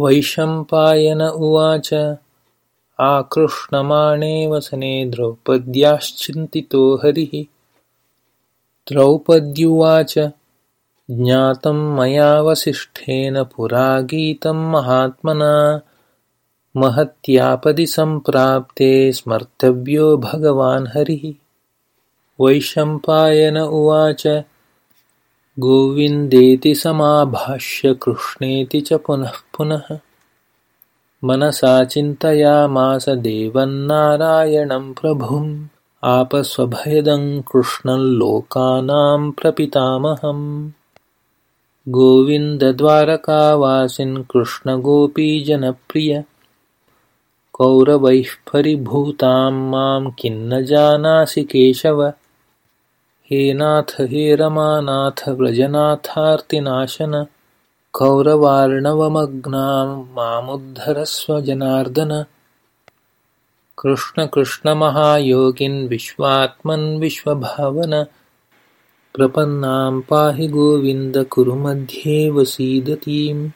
वैशम्पायन उवाच। आकृष्णमाणे वसने द्रौपद्याश्चिन्तितो हरिः। द्रौपद्युवाच ज्ञातं मया वसिष्ठेन पुरा गीतं महात्मना। महत्यापदि सम्प्राप्ते स्मर्तव्यो भगवान् हरिः। वैशम्पायन उवाच गोविन्देति समाभाष्य कृष्णेति च पुनः पुनः। मनसा चिन्तयामास देवन्नारायणं प्रभुम्। आपस्वभयदं कृष्णं लोकानां प्रपितामहम्। गोविन्दद्वारकावासिन् कृष्णगोपीजनप्रिय। कौरवैः परिभूतां मां किन्न जानासि केशव हे नाथ हे रमानाथ व्रजनाथार्तिनाशन कौरवार्णवमग्नां मामुद्धरस्व जनार्दन कृष्ण कृष्ण महायोगिन् विश्वात्मन् विश्वभावन। प्रपन्नां पाहि गोविन्द कुरु मध्ये वसीदतीम्।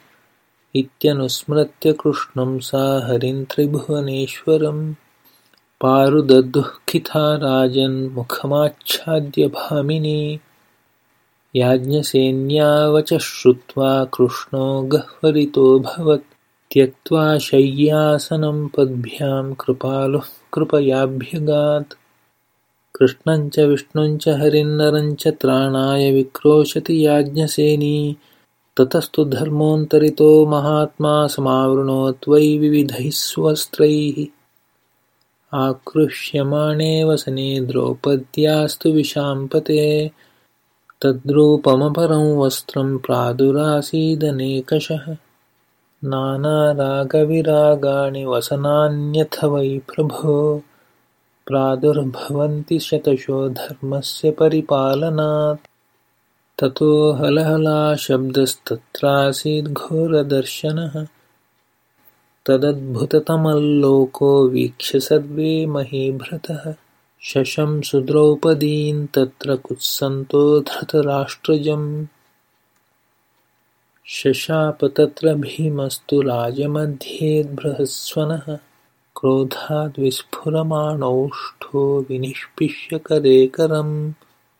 इत्यनुस्मृत्य कृष्णं सा हरिं त्रिभुवनेश्वरम् पारुदद्दुःखिता राजन्मुखमाच्छाद्य भामिनी याज्ञसेन्यावचः श्रुत्वा कृष्णो गह्वरितोऽभवत् त्यक्त्वा शय्यासनं पद्भ्यां कृपालुः कृपयाभ्यगात्। कृष्णञ्च विष्णुञ्च हरिन्नरञ्च त्राणाय विक्रोशति याज्ञसेनी। ततस्तु धर्मोऽन्तरितो महात्मा समावृणोत्वै विविधैः स्वस्त्रैः आकृष्यमाणे वसने द्रौपद्यास्तु विशाम्पते। तद्रूपमपरं वस्त्रं प्रादुरासीदनेकशः। नानारागविरागाणि वसनान्यथ वै प्रभो। प्रादुर्भवन्ति शतशो धर्मस्य परिपालनात्। ततो हलहलाशब्दस्तत्रासीद्घोरदर्शनः तदद्भुततमल्लोको वीक्ष्य सर्वे महीभृतः शशंसुद्रौपदीं तत्र कुत्सन्तो धृतराष्ट्रजम्। शशाप तत्र भीमस्तु राजमध्येद्बृहत्स्वनः क्रोधाद्विस्फुरमाणोष्ठो विनिष्पिष्य करेकरम्